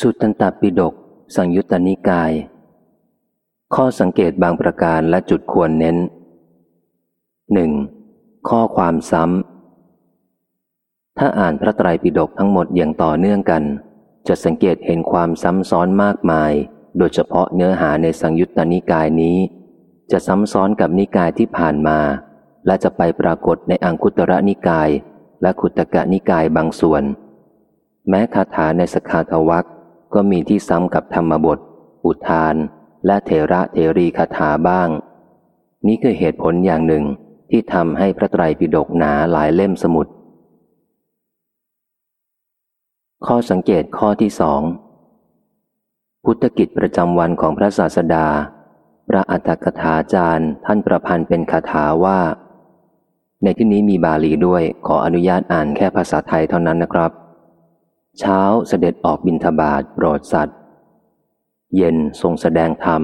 สุตตันตปิฎกสังยุตตนิกาย ข้อสังเกตบางประการและจุดควรเน้นหนึ่งข้อความซ้ำ ถ้าอ่านพระไตรปิฎกทั้งหมดอย่างต่อเนื่องกัน จะสังเกตเห็นความซ้ำซ้อนมากมาย โดยเฉพาะเนื้อหาในสังยุตตนิกายนี้ จะซ้ำซ้อนกับนิกายที่ผ่านมา และจะไปปรากฏในอังคุตระนิกาย และขุตกะนิกายบางส่วน แม้คาถาในสคาทวัก ก็มีที่ซ้ำกับธรรมบท อุทาน และเทระเทรีคาถาบ้าง นี้คือเหตุผลอย่างหนึ่งที่ทำให้พระไตรปิฎกหนาหลายเล่มสมุด ข้อสังเกตข้อที่สองพุทธกิจประจำวันของพระศาสดา พระอัตถกถาจารย์ท่านประพันธ์เป็นคาถาว่า ในที่นี้มีบาลีด้วยขออนุญาตอ่านแค่ภาษาไทยเท่านั้นนะครับ เช้าเสด็จออกบินทบาทโปรดสัตว์ เย็นทรงแสดงธรรม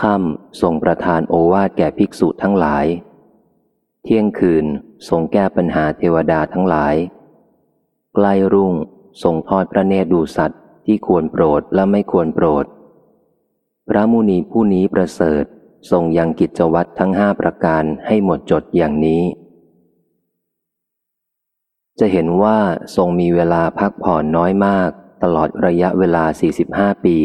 ค่ำทรงประทานโอวาทแก่ภิกษุทั้งหลาย เที่ยงคืนทรงแก้ปัญหาเทวดาทั้งหลาย ใกล้รุ่งทรงทอดพระเนตรดูสัตว์ที่ควรโปรดและไม่ควรโปรด พระมุนีผู้นี้ประเสริฐทรงยังกิจวัตรทั้งห้าประการให้หมดจดอย่างนี้ จะเห็นว่าทรงมีเวลาพักผ่อนน้อยมาก ตลอดระยะเวลา 45 ปี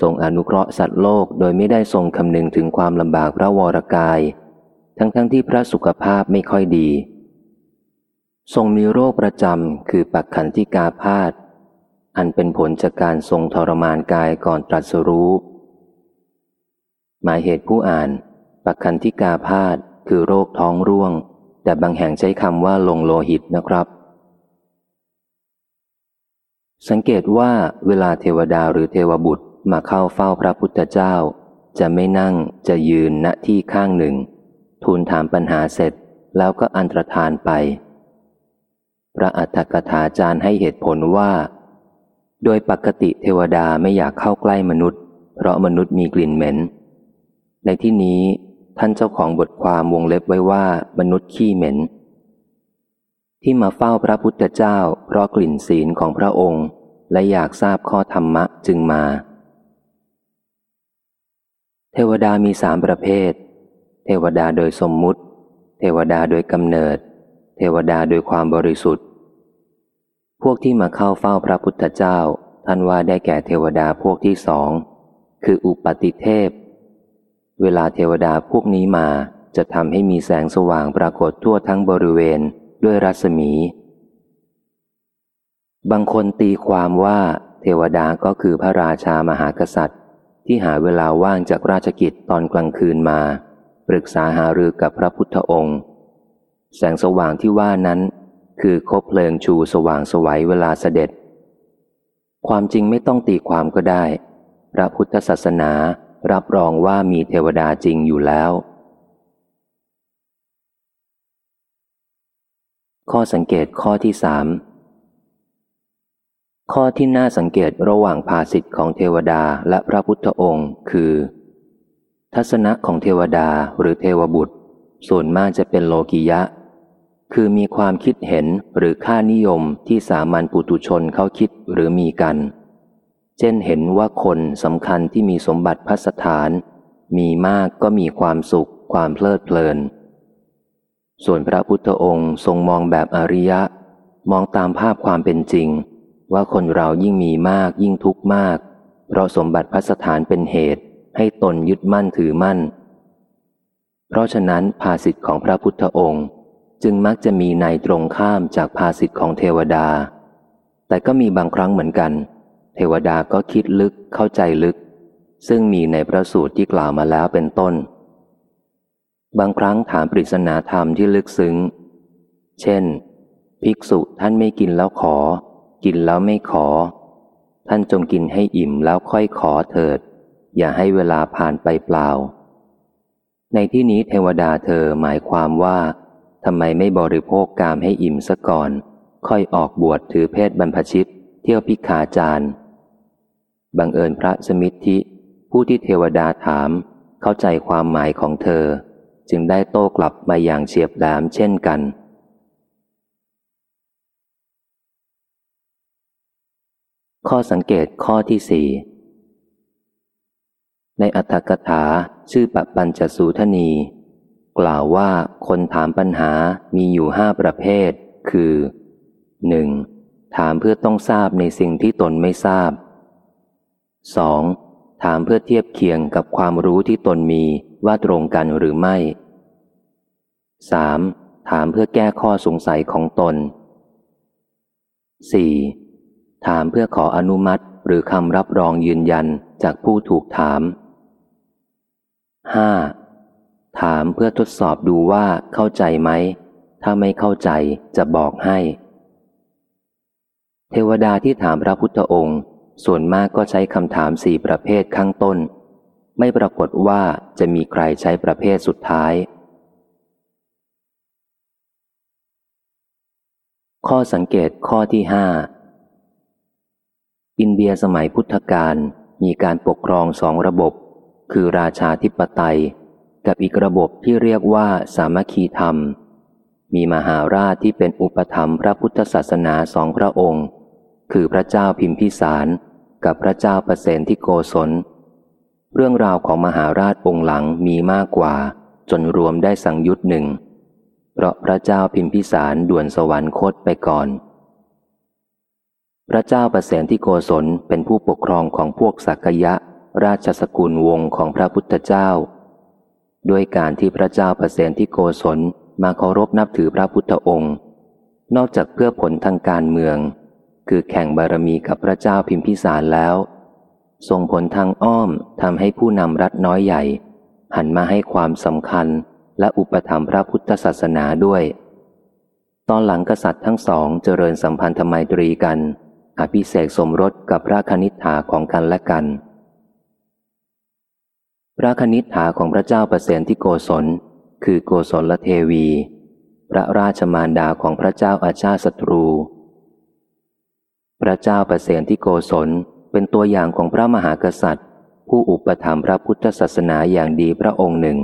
ทรงอนุเคราะห์สัตว์โลกโดยไม่ได้ทรงคำนึงถึงความลำบากพระวรกาย ทั้งๆทที่พระสุขภาพไม่ค่อยดี ทรงมีโรคประจำคือปักขันธิกาพาธอันเป็นผลจากการทรงทรมานกายก่อนตรัสรู้ หมายเหตุผู้อ่าน ปักขันธิกาพาธคือโรคท้องร่วง แต่บางแห่งใช้คำว่าลงโลหิตนะครับ สังเกตว่าเวลาเทวดาหรือเทวบุตรมาเข้าเฝ้าพระพุทธเจ้า จะไม่นั่งจะยืนณที่ข้างหนึ่ง ทูลถามปัญหาเสร็จแล้วก็อันตรธานไป พระอัฏฐกถาจารย์ให้เหตุผลว่า โดยปกติเทวดาไม่อยากเข้าใกล้มนุษย์ เพราะมนุษย์มีกลิ่นเหม็น ในที่นี้ ท่านเจ้าของบทความวงเล็บไว้ว่ามนุษย์ขี้เหม็น ที่มาเฝ้าพระพุทธเจ้า เพราะกลิ่นศีลของพระองค์ และอยากทราบข้อธรรมะจึงมา เทวดามีสามประเภท เทวดาโดยสมมุติ เทวดาโดยกำเนิด เทวดาโดยความบริสุทธิ์ พวกที่มาเข้าเฝ้าพระพุทธเจ้า ท่านว่าได้แก่เทวดาพวกที่สองคืออุปติเทพ เวลาเทวดาพวกนี้มาจะทำให้มีแสงสว่างปรากฏทั่วทั้งบริเวณด้วยรัศมี บางคนตีความว่าเทวดาก็คือพระราชามหากษัตริย์ ที่หาเวลาว่างจากราชกิจตอนกลางคืนมา ปรึกษาหารือกับพระพุทธองค์ แสงสว่างที่ว่านั้น คือคบเพลิงชูสว่างสวัยเวลาเสด็จ ความจริงไม่ต้องตีความก็ได้ พระพุทธศาสนา รับรองว่ามีเทวดาจริงอยู่แล้ว ข้อสังเกตข้อที่สามข้อที่น่าสังเกตระหว่างภาสิทธิ์ของเทวดาและพระพุทธองค์ คือ ทัศนะของเทวดาหรือเทวบุตร ส่วนมากจะเป็นโลกิยะ คือมีความคิดเห็นหรือค่านิยมที่สามัญปุตุชนเขาคิดหรือมีกัน เช่นเห็นว่าคนสำคัญที่มีสมบัติพัสถาน มีมากก็มีความสุข ความเพลิดเพลิน ส่วนพระพุทธองค์ทรงมองแบบอริยะ มองตามภาพความเป็นจริง ว่าคนเรายิ่งมีมากยิ่งทุกข์มาก เพราะสมบัติพัสถานเป็นเหตุให้ตนยึดมั่นถือมั่น เพราะฉะนั้นภาสิทธิ์ของพระพุทธองค์จึงมักจะมีในตรงข้ามจากภาสิทธิ์ของเทวดา แต่ก็มีบางครั้งเหมือนกัน เทวดาก็คิดลึกเข้าใจลึก ซึ่งมีในพระสูตรที่กล่าวมาแล้วเป็นต้น บางครั้งถามปริศนาธรรมที่ลึกซึ้ง เช่น ภิกษุท่านไม่กินแล้วขอ กินแล้วไม่ขอ ท่านจงกินให้อิ่มแล้วค่อยขอเถิด อย่าให้เวลาผ่านไปเปล่า ในที่นี้เทวดาเธอหมายความว่าทำไมไม่บริโภคกามให้อิ่มซะก่อน ค่อยออกบวชถือเพศบรรพชิต เที่ยวพิขาจารย์ บังเอิญพระสมิทธิ ผู้ที่เทวดาถาม เข้าใจความหมายของเธอ จึงได้โต้กลับมาอย่างเฉียบแหลมเช่นกัน ข้อสังเกตข้อที่สี่ในอัตถกถาชื่อปปัญจสูทนี กล่าวว่าคนถามปัญหามีอยู่ห้าประเภท คือหนึ่งถามเพื่อต้องทราบในสิ่งที่ตนไม่ทราบ 2. ถามเพื่อเทียบเคียงกับความรู้ที่ตนมีว่าตรงกันหรือไม่ 3. ถามเพื่อแก้ข้อสงสัยของตน 4. ถามเพื่อขออนุมัติหรือคำรับรองยืนยันจากผู้ถูกถาม 5. ถามเพื่อทดสอบดูว่าเข้าใจไหม ถ้าไม่เข้าใจจะบอกให้ เทวดาที่ถามพระพุทธองค์ ส่วนมากก็ใช้คำถามสี่ประเภทข้างต้น ไม่ปรากฏว่าจะมีใครใช้ประเภทสุดท้าย ข้อสังเกตข้อที่ห้าอินเดียสมัยพุทธกาลมีการปกครองสองระบบ คือราชาธิปไตย กับอีกระบบที่เรียกว่าสามัคคีธรรม มีมหาราชที่เป็นอุปถัมพระพุทธศาสนาสองพระองค์ คือพระเจ้าพิมพิสาร กับพระเจ้าประเสนที่โกศล เรื่องราวของมหาราชองค์หลังมีมากกว่า จนรวมได้สังยุตหนึ่ง เพราะพระเจ้าพิมพิสารด่วนสวรรคตไปก่อน พระเจ้าประเสนที่โกศลเป็นผู้ปกครองของพวกสักยะ ราชสกุลวงของพระพุทธเจ้า ด้วยการที่พระเจ้าประเสนที่โกศลมาเคารพนับถือพระพุทธองค์ นอกจากเพื่อผลทางการเมือง คือแข่งบารมีกับพระเจ้าพิมพิสารแล้ว ส่งผลทางอ้อมทำให้ผู้นำรัฐน้อยใหญ่ หันมาให้ความสำคัญและอุปถัมภ์พระพุทธศาสนาด้วย ตอนหลังกษัตริย์ทั้งสองเจริญสัมพันธไมตรีกัน อภิเษกสมรสกับพระคณิษฐาของกันและกัน พระคณิษฐาของพระเจ้าประเสนที่โกศล คือโกศลเทวี พระราชมารดาของพระเจ้าอาชาศัตรู พระเจ้าประเสนที่โกศลเป็นตัวอย่างของพระมหากษัตริย์ ผู้อุปถัมภ์พระพุทธศาสนาอย่างดีพระองค์หนึ่ง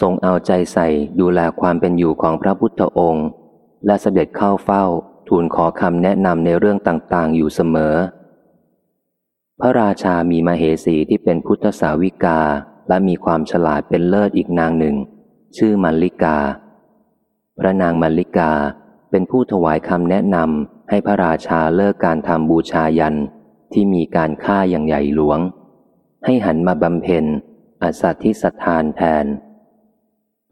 ทรงเอาใจใส่ดูแลความเป็นอยู่ของพระพุทธองค์ และเสด็จเข้าเฝ้าทูลขอคำแนะนำในเรื่องต่างๆ อยู่เสมอ พระราชามีมาเหสีที่เป็นพุทธสาวิกาและมีความฉลาดเป็นเลิศอีกนางหนึ่ง ชื่อมัลลิกา พระนางมัลลิกาเป็นผู้ถวายคำแนะนำ ให้พระราชาเลิกการทำบูชายันที่มีการฆ่าอย่างใหญ่หลวง ให้หันมาบำเพ็ญอาสัตทิสทานแทน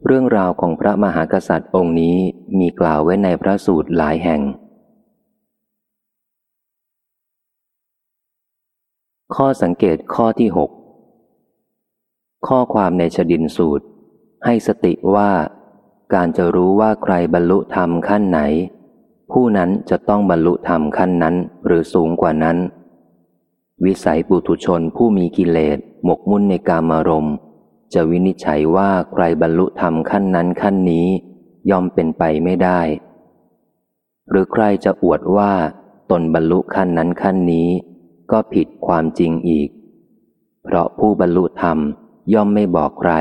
เรื่องราวของพระมหากษัตริย์องค์นี้มีกล่าวไว้ในพระสูตรหลายแห่ง ข้อสังเกตข้อที่หกข้อความในชดินสูตร ให้สติว่าการจะรู้ว่าใครบรรลุธรรมขั้นไหน ผู้นั้นจะต้องบรรลุธรรมขั้นนั้นหรือสูงกว่านั้น วิสัยปุถุชนผู้มีกิเลสหมกมุ่นในกามารมณ์จะวินิจฉัยว่าใครบรรลุธรรมขั้นนั้นขั้นนี้ ย่อมเป็นไปไม่ได้ หรือใครจะอวดว่า ตนบรรลุขั้นนั้นขั้นนี้ ก็ผิดความจริงอีก เพราะผู้บรรลุธรรมย่อมไม่บอกใคร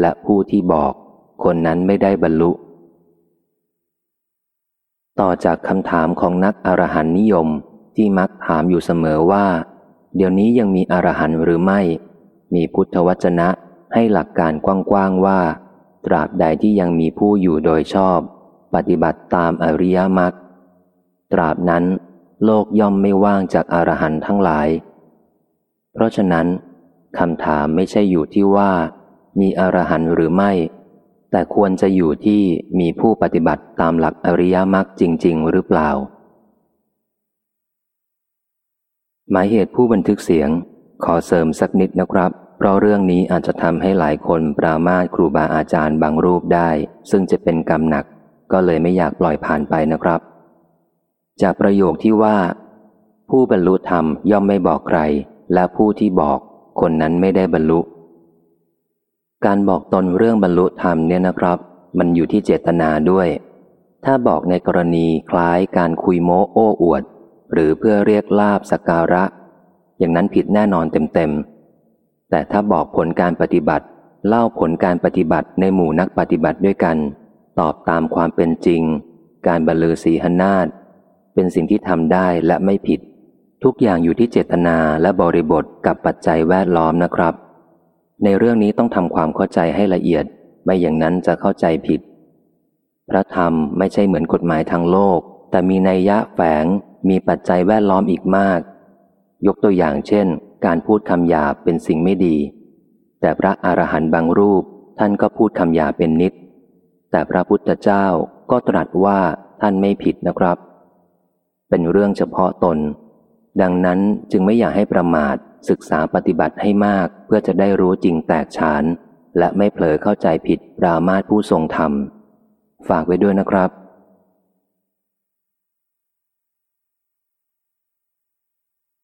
และผู้ที่บอกคนนั้นไม่ได้บรรลุ ต่อจากคำถามของนักอรหันนิยมที่มักถามอยู่เสมอว่า เดี๋ยวนี้ยังมีอรหันหรือไม่ มีพุทธวจนะให้หลักการกว้างๆว่า ตราบใดที่ยังมีผู้อยู่โดยชอบ ปฏิบัติตามอริยมรรคตราบนั้น โลกย่อมไม่ว่างจากอรหันต์ทั้งหลาย เพราะฉะนั้นคำถามไม่ใช่อยู่ที่ว่า มีอรหันต์หรือไม่ แต่ควรจะอยู่ที่มีผู้ปฏิบัติตามหลักอริยมรรคจริง ๆ หรือเปล่า หมายเหตุผู้บันทึกเสียง ขอเสริมสักนิดนะครับ เพราะเรื่องนี้อาจจะทำให้หลายคนปรามาสครูบาอาจารย์บางรูปได้ ซึ่งจะเป็นกรรมหนัก ก็เลยไม่อยากปล่อยผ่านไปนะครับ จากประโยคที่ว่า ผู้บรรลุธรรมย่อมไม่บอกใคร และผู้ที่บอก คนนั้นไม่ได้บรรลุ การบอกตนเรื่องบรรลุธรรมเนี่ยนะครับ มันอยู่ที่เจตนาด้วย ถ้าบอกในกรณีคล้ายการคุยโม้โอ้อวด หรือเพื่อเรียกลาบสการะ อย่างนั้นผิดแน่นอนเต็มๆ แต่ถ้าบอกผลการปฏิบัติ เล่าผลการปฏิบัติในหมู่นักปฏิบัติด้วยกัน ตอบตามความเป็นจริง การบรรลือสีหนาฏเป็นสิ่งที่ทำได้และไม่ผิด ทุกอย่างอยู่ที่เจตนาและบริบทกับปัจจัยแวดล้อมนะครับ ในเรื่องนี้ต้องทำความเข้าใจให้ละเอียด ไม่อย่างนั้นจะเข้าใจผิด พระธรรมไม่ใช่เหมือนกฎหมายทางโลก แต่มีนัยยะแฝง มีปัจจัยแวดล้อมอีกมาก ยกตัวอย่างเช่น การพูดคำหยาบเป็นสิ่งไม่ดี แต่พระอรหันต์บางรูป ท่านก็พูดคำหยาเป็นนิด แต่พระพุทธเจ้าก็ตรัสว่าท่านไม่ผิดนะครับ เป็นเรื่องเฉพาะตน ดังนั้นจึงไม่อยากให้ประมาท ศึกษาปฏิบัติให้มากเพื่อจะได้รู้จริงแตกฉาน และไม่เผลอเข้าใจผิดปรามาสผู้ทรงธรรม ฝากไว้ด้วยนะครับ